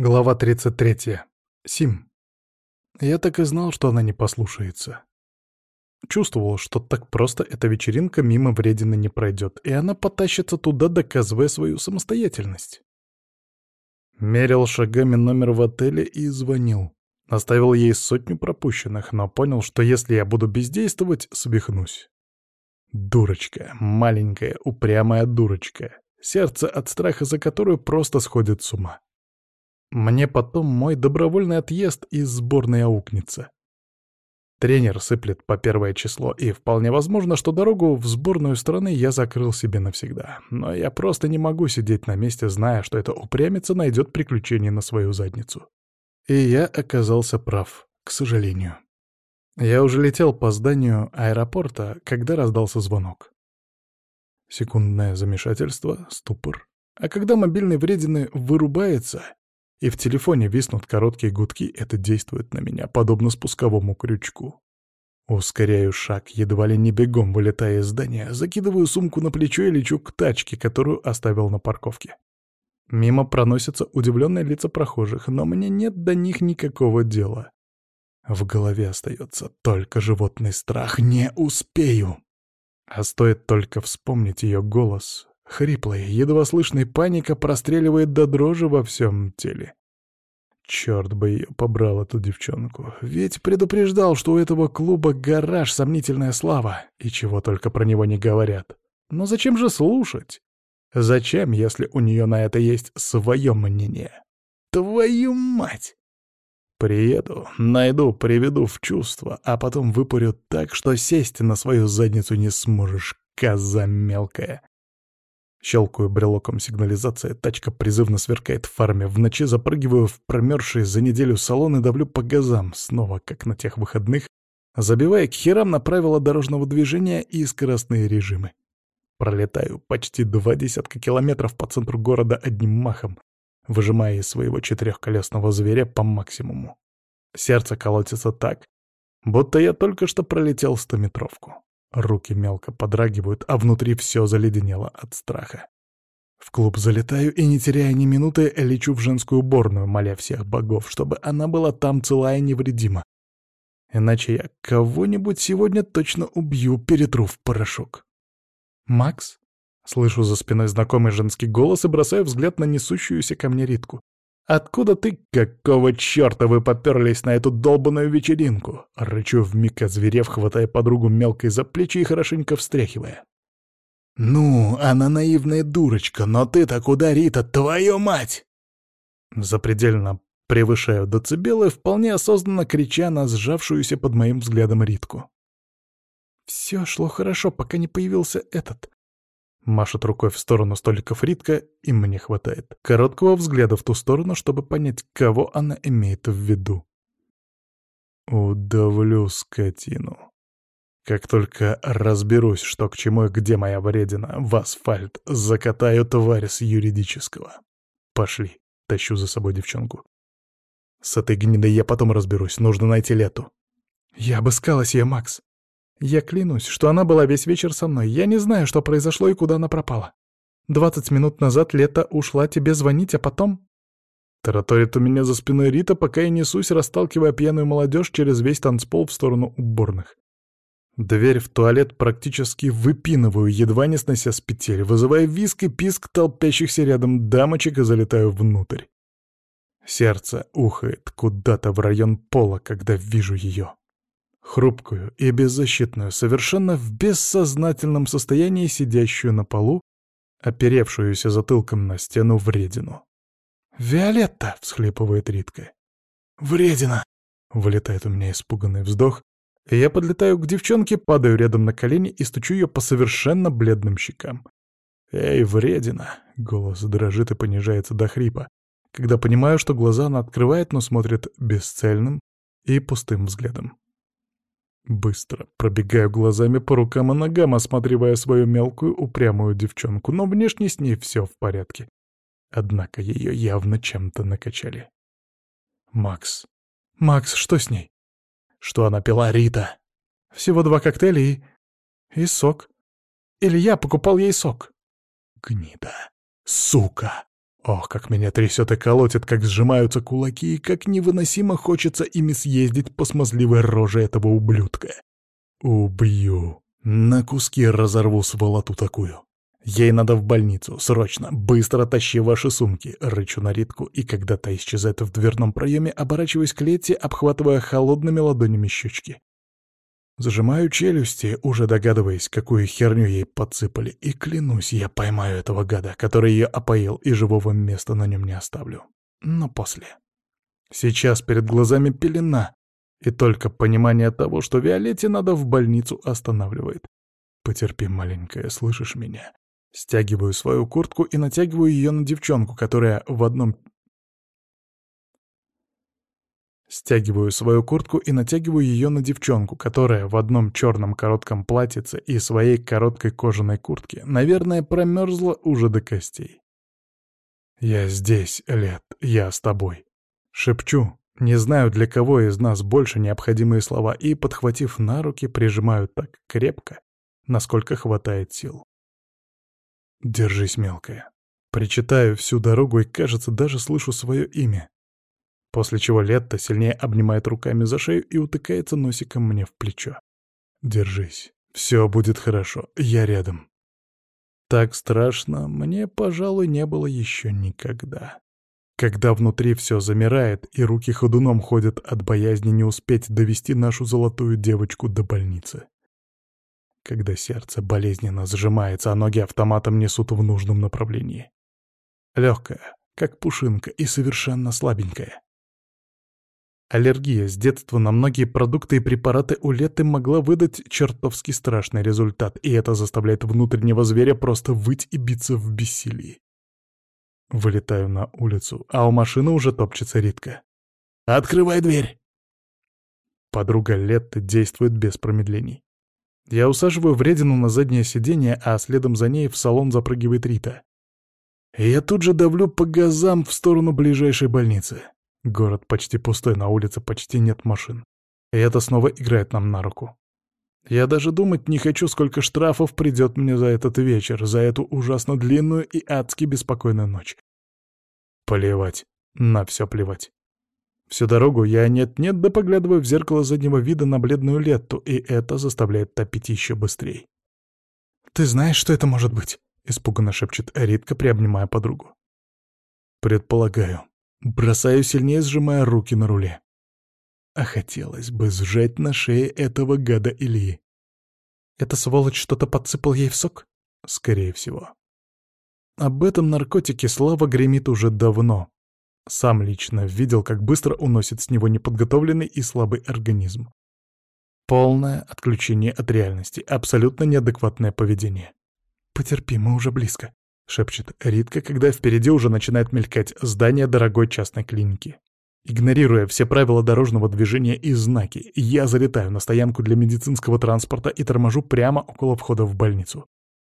Глава 33. Сим. Я так и знал, что она не послушается. Чувствовал, что так просто эта вечеринка мимо вредины не пройдет, и она потащится туда, доказывая свою самостоятельность. Мерил шагами номер в отеле и звонил. Оставил ей сотню пропущенных, но понял, что если я буду бездействовать, свихнусь. Дурочка, маленькая, упрямая дурочка, сердце от страха за которую просто сходит с ума. Мне потом мой добровольный отъезд из сборной аукнется. Тренер сыплет по первое число, и вполне возможно, что дорогу в сборную страны я закрыл себе навсегда. Но я просто не могу сидеть на месте, зная, что эта упрямица найдет приключение на свою задницу. И я оказался прав, к сожалению. Я уже летел по зданию аэропорта, когда раздался звонок. Секундное замешательство, ступор. А когда мобильный вредины вырубается, и в телефоне виснут короткие гудки, это действует на меня, подобно спусковому крючку. Ускоряю шаг, едва ли не бегом вылетая из здания, закидываю сумку на плечо и лечу к тачке, которую оставил на парковке. Мимо проносятся удивленные лица прохожих, но мне нет до них никакого дела. В голове остается только животный страх. Не успею. А стоит только вспомнить ее голос, Хриплая, едва слышная паника простреливает до дрожи во всем теле. Черт бы ее побрал, эту девчонку. Ведь предупреждал, что у этого клуба гараж сомнительная слава, и чего только про него не говорят. Но зачем же слушать? Зачем, если у нее на это есть свое мнение? Твою мать! Приеду, найду, приведу в чувство, а потом выпарю так, что сесть на свою задницу не сможешь, коза мелкая. Щелкаю брелоком сигнализации, тачка призывно сверкает в фарме. В ночи запрыгиваю в промерзший за неделю салон и давлю по газам, снова, как на тех выходных, забивая к херам на правила дорожного движения и скоростные режимы. Пролетаю почти два десятка километров по центру города одним махом, выжимая из своего четырехколесного зверя по максимуму. Сердце колотится так, будто я только что пролетел стометровку. Руки мелко подрагивают, а внутри все заледенело от страха. В клуб залетаю и, не теряя ни минуты, лечу в женскую уборную, моля всех богов, чтобы она была там целая и невредима. Иначе я кого-нибудь сегодня точно убью, перетру в порошок. «Макс?» Слышу за спиной знакомый женский голос и бросаю взгляд на несущуюся ко мне Ритку. «Откуда ты? Какого черта вы поперлись на эту долбанную вечеринку?» Рычу вмиг озверев, хватая подругу мелкой за плечи и хорошенько встряхивая. «Ну, она наивная дурочка, но ты-то куда, Рита, твою мать!» Запредельно превышаю децибелы, вполне осознанно крича на сжавшуюся под моим взглядом Ритку. Все шло хорошо, пока не появился этот. Машет рукой в сторону столиков Ритка, и мне хватает короткого взгляда в ту сторону, чтобы понять, кого она имеет в виду. Удавлю скотину. Как только разберусь, что к чему и где моя вредина, в асфальт закатаю тварь с юридического. Пошли, тащу за собой девчонку. С этой гнидой я потом разберусь, нужно найти Лету. Я обыскалась ее, Макс. Я клянусь, что она была весь вечер со мной. Я не знаю, что произошло и куда она пропала. Двадцать минут назад Лето ушла тебе звонить, а потом...» Тараторит у меня за спиной Рита, пока я несусь, расталкивая пьяную молодежь через весь танцпол в сторону уборных. Дверь в туалет практически выпинываю, едва не снося с петель, вызывая виск и писк толпящихся рядом дамочек и залетаю внутрь. Сердце ухает куда-то в район пола, когда вижу ее. Хрупкую и беззащитную, совершенно в бессознательном состоянии сидящую на полу, оперевшуюся затылком на стену вредину. «Виолетта!» — всхлипывает Ритка. «Вредина!» — вылетает у меня испуганный вздох, и я подлетаю к девчонке, падаю рядом на колени и стучу ее по совершенно бледным щекам. «Эй, вредина!» — голос дрожит и понижается до хрипа, когда понимаю, что глаза она открывает, но смотрит бесцельным и пустым взглядом. Быстро пробегаю глазами по рукам и ногам, осматривая свою мелкую упрямую девчонку, но внешне с ней все в порядке. Однако ее явно чем-то накачали. Макс. Макс, что с ней? Что она пила, Рита? Всего два коктейля и... и сок. Или я покупал ей сок. Гнида. Сука. Ох, как меня трясет и колотит, как сжимаются кулаки, и как невыносимо хочется ими съездить по смазливой роже этого ублюдка. Убью. На куски разорву сволоту такую. Ей надо в больницу, срочно, быстро тащи ваши сумки, рычу на Ритку, и когда та исчезает в дверном проеме, оборачиваюсь к Летти, обхватывая холодными ладонями щечки. Зажимаю челюсти, уже догадываясь, какую херню ей подсыпали, и клянусь, я поймаю этого гада, который ее опоил, и живого места на нем не оставлю. Но после. Сейчас перед глазами пелена, и только понимание того, что Виолетте надо в больницу, останавливает. Потерпи, маленькая, слышишь меня? Стягиваю свою куртку и натягиваю ее на девчонку, которая в одном Стягиваю свою куртку и натягиваю ее на девчонку, которая в одном черном коротком платьице и своей короткой кожаной куртке, наверное, промерзла уже до костей. «Я здесь, Лет, я с тобой». Шепчу, не знаю, для кого из нас больше необходимые слова, и, подхватив на руки, прижимаю так крепко, насколько хватает сил. «Держись, мелкая». Причитаю всю дорогу и, кажется, даже слышу свое имя. После чего Летта сильнее обнимает руками за шею и утыкается носиком мне в плечо. «Держись. Все будет хорошо. Я рядом». Так страшно мне, пожалуй, не было еще никогда. Когда внутри все замирает, и руки ходуном ходят от боязни не успеть довести нашу золотую девочку до больницы. Когда сердце болезненно сжимается, а ноги автоматом несут в нужном направлении. Легкая, как пушинка, и совершенно слабенькая. Аллергия с детства на многие продукты и препараты у Леты могла выдать чертовски страшный результат, и это заставляет внутреннего зверя просто выть и биться в бессилии. Вылетаю на улицу, а у машины уже топчется Ритка. «Открывай дверь!» Подруга Летты действует без промедлений. Я усаживаю вредину на заднее сиденье, а следом за ней в салон запрыгивает Рита. я тут же давлю по газам в сторону ближайшей больницы. Город почти пустой, на улице почти нет машин. И это снова играет нам на руку. Я даже думать не хочу, сколько штрафов придет мне за этот вечер, за эту ужасно длинную и адски беспокойную ночь. Плевать. На все плевать. Всю дорогу я нет-нет да поглядываю в зеркало заднего вида на бледную Летту, и это заставляет топить еще быстрее. «Ты знаешь, что это может быть?» — испуганно шепчет Ритка, приобнимая подругу. «Предполагаю», Бросаю сильнее, сжимая руки на руле. А хотелось бы сжать на шее этого гада Ильи. Эта сволочь что-то подсыпал ей в сок? Скорее всего. Об этом наркотике Слава гремит уже давно. Сам лично видел, как быстро уносит с него неподготовленный и слабый организм. Полное отключение от реальности, абсолютно неадекватное поведение. «Потерпи, мы уже близко», — шепчет Ритка, когда впереди уже начинает мелькать здание дорогой частной клиники. Игнорируя все правила дорожного движения и знаки, я залетаю на стоянку для медицинского транспорта и торможу прямо около входа в больницу.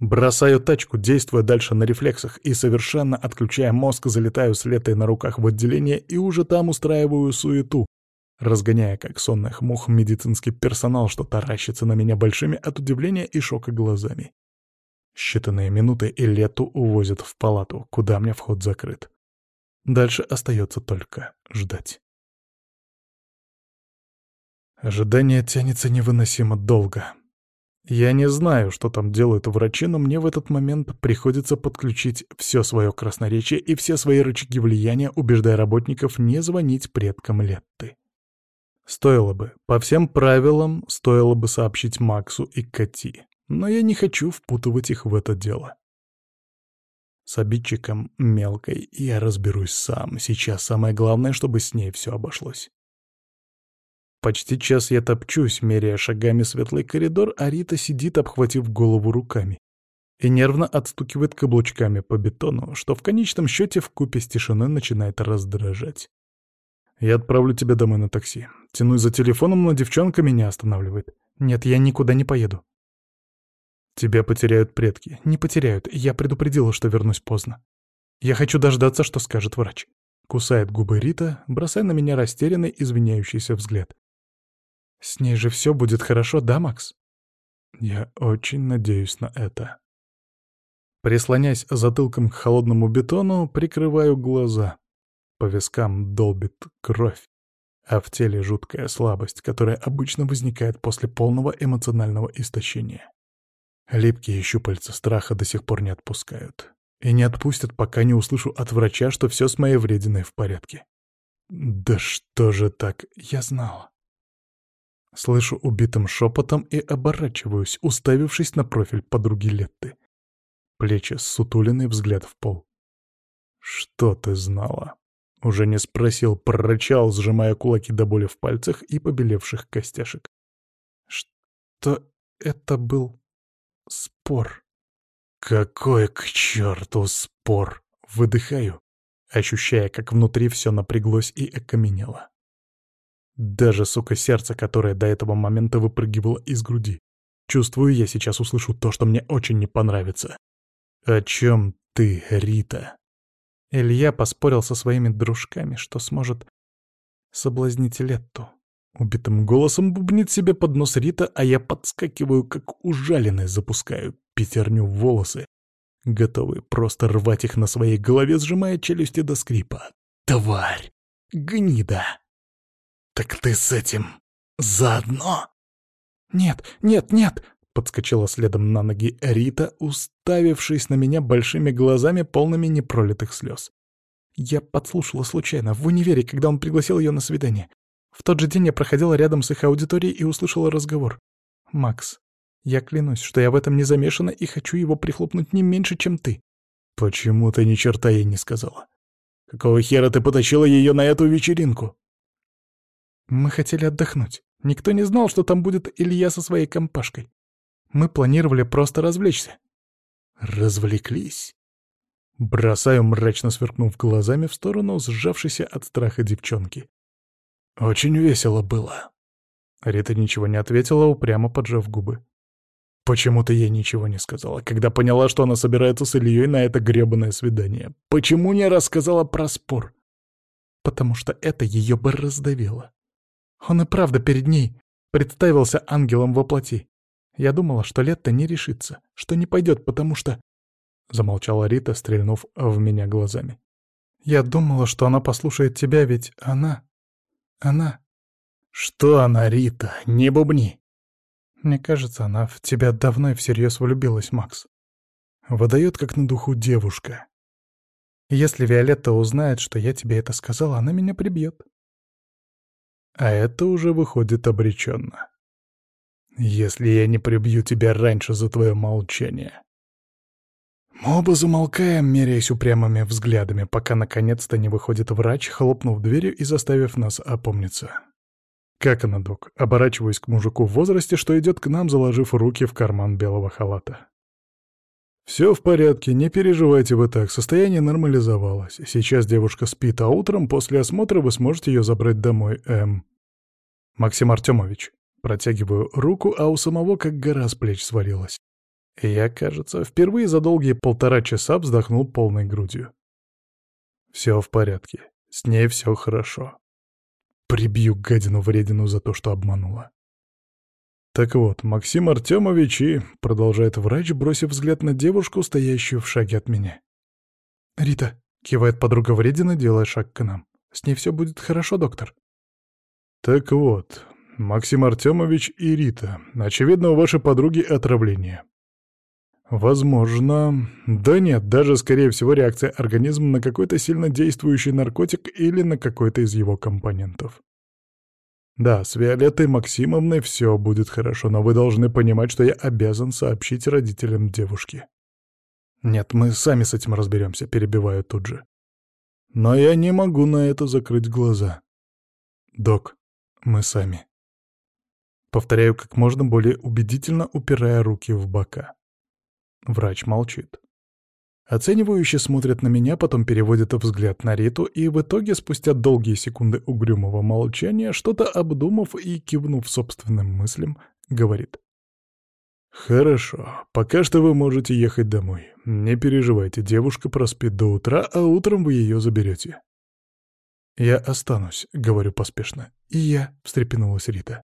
Бросаю тачку, действуя дальше на рефлексах, и совершенно отключая мозг, залетаю с летой на руках в отделение и уже там устраиваю суету, разгоняя как сонных мух медицинский персонал, что таращится на меня большими от удивления и шока глазами. Считанные минуты и Лету увозят в палату, куда мне вход закрыт. Дальше остается только ждать. Ожидание тянется невыносимо долго. Я не знаю, что там делают врачи, но мне в этот момент приходится подключить все свое красноречие и все свои рычаги влияния, убеждая работников не звонить предкам Летты. Стоило бы, по всем правилам, стоило бы сообщить Максу и Кати но я не хочу впутывать их в это дело. С обидчиком мелкой я разберусь сам. Сейчас самое главное, чтобы с ней все обошлось. Почти час я топчусь, меряя шагами светлый коридор, а Рита сидит, обхватив голову руками, и нервно отстукивает каблучками по бетону, что в конечном счете в купе с тишиной начинает раздражать. Я отправлю тебя домой на такси. Тянусь за телефоном, но девчонка меня останавливает. Нет, я никуда не поеду. Тебя потеряют предки. Не потеряют. Я предупредила, что вернусь поздно. Я хочу дождаться, что скажет врач. Кусает губы Рита, бросая на меня растерянный, извиняющийся взгляд. С ней же все будет хорошо, да, Макс? Я очень надеюсь на это. Прислонясь затылком к холодному бетону, прикрываю глаза. По вискам долбит кровь, а в теле жуткая слабость, которая обычно возникает после полного эмоционального истощения. Липкие щупальца страха до сих пор не отпускают. И не отпустят, пока не услышу от врача, что все с моей врединой в порядке. Да что же так? Я знала. Слышу убитым шепотом и оборачиваюсь, уставившись на профиль подруги Летты. Плечи сутулиный взгляд в пол. «Что ты знала?» Уже не спросил, прорычал, сжимая кулаки до боли в пальцах и побелевших костяшек. «Что это был спор?» «Какой к черту спор?» Выдыхаю, ощущая, как внутри все напряглось и окаменело. Даже, сука, сердце, которое до этого момента выпрыгивало из груди. Чувствую, я сейчас услышу то, что мне очень не понравится. «О чем ты, Рита?» Илья поспорил со своими дружками, что сможет соблазнить Летту. Убитым голосом бубнит себе под нос Рита, а я подскакиваю, как ужаленный, запускаю пятерню в волосы, готовый просто рвать их на своей голове, сжимая челюсти до скрипа. «Тварь! Гнида!» «Так ты с этим заодно?» «Нет, нет, нет!» — подскочила следом на ноги Рита, уставившись на меня большими глазами, полными непролитых слез. Я подслушала случайно, в универе, когда он пригласил ее на свидание. В тот же день я проходила рядом с их аудиторией и услышала разговор. «Макс, я клянусь, что я в этом не замешана и хочу его прихлопнуть не меньше, чем ты». «Почему ты ни черта ей не сказала? Какого хера ты потащила ее на эту вечеринку?» Мы хотели отдохнуть. Никто не знал, что там будет Илья со своей компашкой. Мы планировали просто развлечься. Развлеклись. Бросаю, мрачно сверкнув глазами в сторону сжавшейся от страха девчонки. Очень весело было. Рита ничего не ответила, упрямо поджав губы. Почему ты ей ничего не сказала, когда поняла, что она собирается с Ильей на это гребаное свидание? Почему не рассказала про спор? Потому что это ее бы раздавило. Он и правда перед ней представился ангелом во плоти. Я думала, что Летта не решится, что не пойдет, потому что... Замолчала Рита, стрельнув в меня глазами. Я думала, что она послушает тебя, ведь она... Она... Что она, Рита? Не бубни. Мне кажется, она в тебя давно и всерьез влюбилась, Макс. Выдает как на духу девушка. Если Виолетта узнает, что я тебе это сказала, она меня прибьет. А это уже выходит обреченно. Если я не прибью тебя раньше за твое молчание. Мы оба замолкаем, меряясь упрямыми взглядами, пока наконец-то не выходит врач, хлопнув дверью и заставив нас опомниться. «Как она, док?» Оборачиваюсь к мужику в возрасте, что идет к нам, заложив руки в карман белого халата. «Все в порядке, не переживайте вы так, состояние нормализовалось. Сейчас девушка спит, а утром после осмотра вы сможете ее забрать домой, М. Максим Артемович». Протягиваю руку, а у самого как гора с плеч свалилась. Я, кажется, впервые за долгие полтора часа вздохнул полной грудью. Все в порядке, с ней все хорошо. Прибью гадину-вредину за то, что обманула. Так вот, Максим Артемович и... Продолжает врач, бросив взгляд на девушку, стоящую в шаге от меня. «Рита», — кивает подруга вредина, делая шаг к нам. «С ней все будет хорошо, доктор». Так вот, Максим Артемович и Рита, очевидно, у вашей подруги отравление. Возможно... Да нет, даже, скорее всего, реакция организма на какой-то сильно действующий наркотик или на какой-то из его компонентов. Да, с Виолеттой Максимовной все будет хорошо, но вы должны понимать, что я обязан сообщить родителям девушки. Нет, мы сами с этим разберемся, перебиваю тут же. Но я не могу на это закрыть глаза. Док, мы сами. Повторяю как можно более убедительно, упирая руки в бока. Врач молчит. Оценивающе смотрит на меня, потом переводит взгляд на Риту и в итоге, спустя долгие секунды угрюмого молчания, что-то обдумав и кивнув собственным мыслям, говорит. «Хорошо, пока что вы можете ехать домой. Не переживайте, девушка проспит до утра, а утром вы ее заберете». «Я останусь», — говорю поспешно. «И я», — встрепенулась Рита.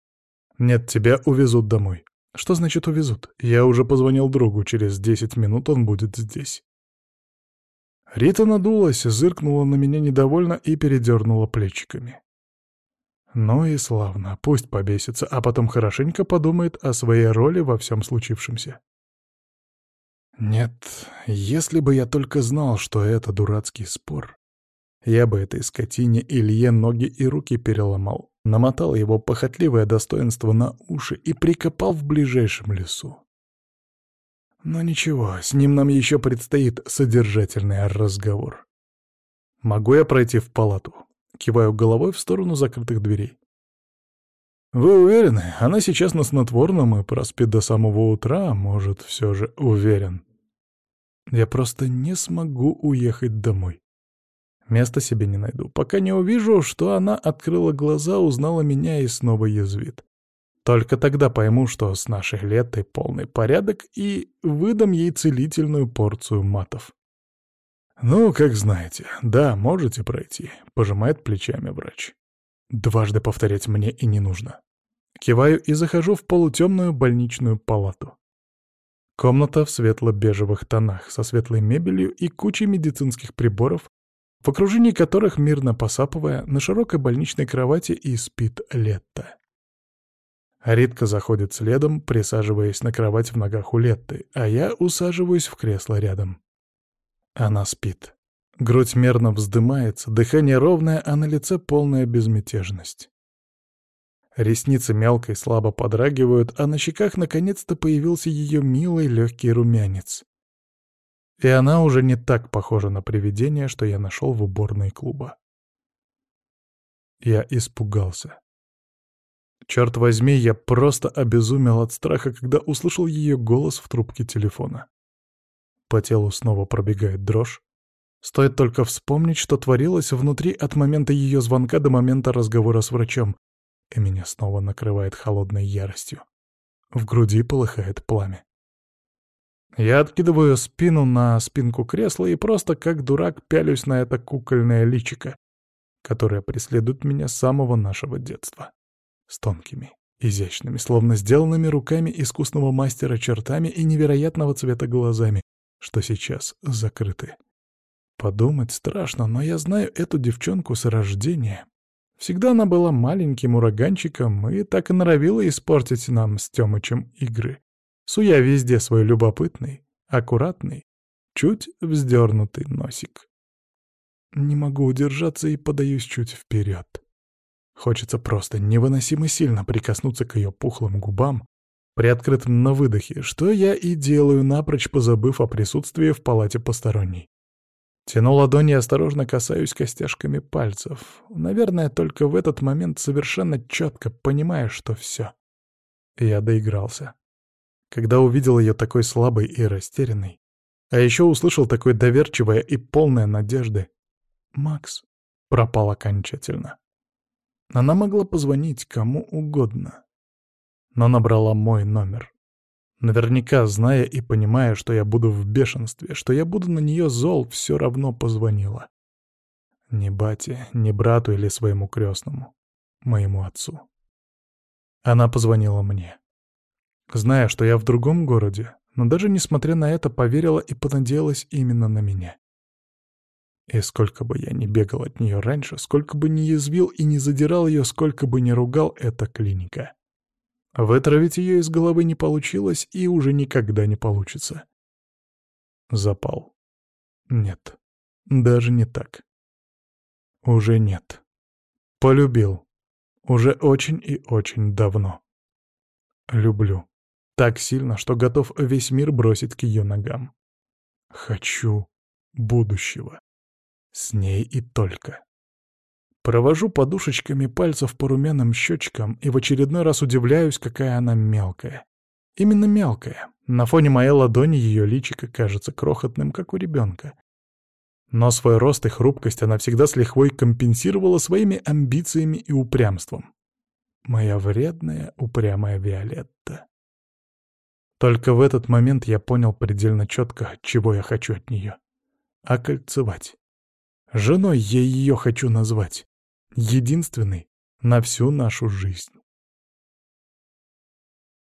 «Нет, тебя увезут домой. Что значит увезут? Я уже позвонил другу, через десять минут он будет здесь. Рита надулась, зыркнула на меня недовольно и передернула плечиками. Ну и славно, пусть побесится, а потом хорошенько подумает о своей роли во всем случившемся. Нет, если бы я только знал, что это дурацкий спор, я бы этой скотине Илье ноги и руки переломал, намотал его похотливое достоинство на уши и прикопал в ближайшем лесу. Но ничего, с ним нам еще предстоит содержательный разговор. Могу я пройти в палату? Киваю головой в сторону закрытых дверей. «Вы уверены? Она сейчас на снотворном и проспит до самого утра, может, все же уверен. Я просто не смогу уехать домой. Места себе не найду, пока не увижу, что она открыла глаза, узнала меня и снова язвит. Только тогда пойму, что с наших лет и полный порядок, и выдам ей целительную порцию матов. «Ну, как знаете. Да, можете пройти», — пожимает плечами врач. Дважды повторять мне и не нужно. Киваю и захожу в полутемную больничную палату. Комната в светло-бежевых тонах, со светлой мебелью и кучей медицинских приборов, в окружении которых, мирно посапывая, на широкой больничной кровати и спит Летта. Ритка заходит следом, присаживаясь на кровать в ногах у Летты, а я усаживаюсь в кресло рядом. Она спит. Грудь мерно вздымается, дыхание ровное, а на лице полная безмятежность. Ресницы мелко и слабо подрагивают, а на щеках наконец-то появился ее милый легкий румянец. И она уже не так похожа на привидение, что я нашел в уборной клуба. Я испугался. Черт возьми, я просто обезумел от страха, когда услышал ее голос в трубке телефона. По телу снова пробегает дрожь. Стоит только вспомнить, что творилось внутри от момента ее звонка до момента разговора с врачом, и меня снова накрывает холодной яростью. В груди полыхает пламя. Я откидываю спину на спинку кресла и просто как дурак пялюсь на это кукольное личико, которое преследует меня с самого нашего детства. С тонкими, изящными, словно сделанными руками искусного мастера чертами и невероятного цвета глазами, что сейчас закрыты. Подумать страшно, но я знаю эту девчонку с рождения. Всегда она была маленьким ураганчиком и так и норовила испортить нам с Тёмычем игры, суя везде свой любопытный, аккуратный, чуть вздернутый носик. Не могу удержаться и подаюсь чуть вперед. Хочется просто невыносимо сильно прикоснуться к ее пухлым губам, приоткрытым на выдохе, что я и делаю, напрочь позабыв о присутствии в палате посторонней. Тяну ладони и осторожно касаюсь костяшками пальцев. Наверное, только в этот момент совершенно четко понимая, что все. Я доигрался. Когда увидел ее такой слабой и растерянной, а еще услышал такое доверчивое и полное надежды, Макс пропал окончательно. Она могла позвонить кому угодно но набрала мой номер. Наверняка, зная и понимая, что я буду в бешенстве, что я буду на нее зол, все равно позвонила. Ни бате, ни брату или своему крестному, моему отцу. Она позвонила мне. Зная, что я в другом городе, но даже несмотря на это поверила и понадеялась именно на меня. И сколько бы я ни бегал от нее раньше, сколько бы ни язвил и не задирал ее, сколько бы ни ругал, эта клиника. Вытравить ее из головы не получилось и уже никогда не получится. Запал. Нет. Даже не так. Уже нет. Полюбил. Уже очень и очень давно. Люблю. Так сильно, что готов весь мир бросить к ее ногам. Хочу будущего. С ней и только. Провожу подушечками пальцев по румяным щечкам и в очередной раз удивляюсь, какая она мелкая. Именно мелкая. На фоне моей ладони ее личико кажется крохотным, как у ребенка. Но свой рост и хрупкость она всегда с лихвой компенсировала своими амбициями и упрямством. Моя вредная, упрямая Виолетта. Только в этот момент я понял предельно четко, чего я хочу от нее. Окольцевать. Женой я ее хочу назвать единственный на всю нашу жизнь.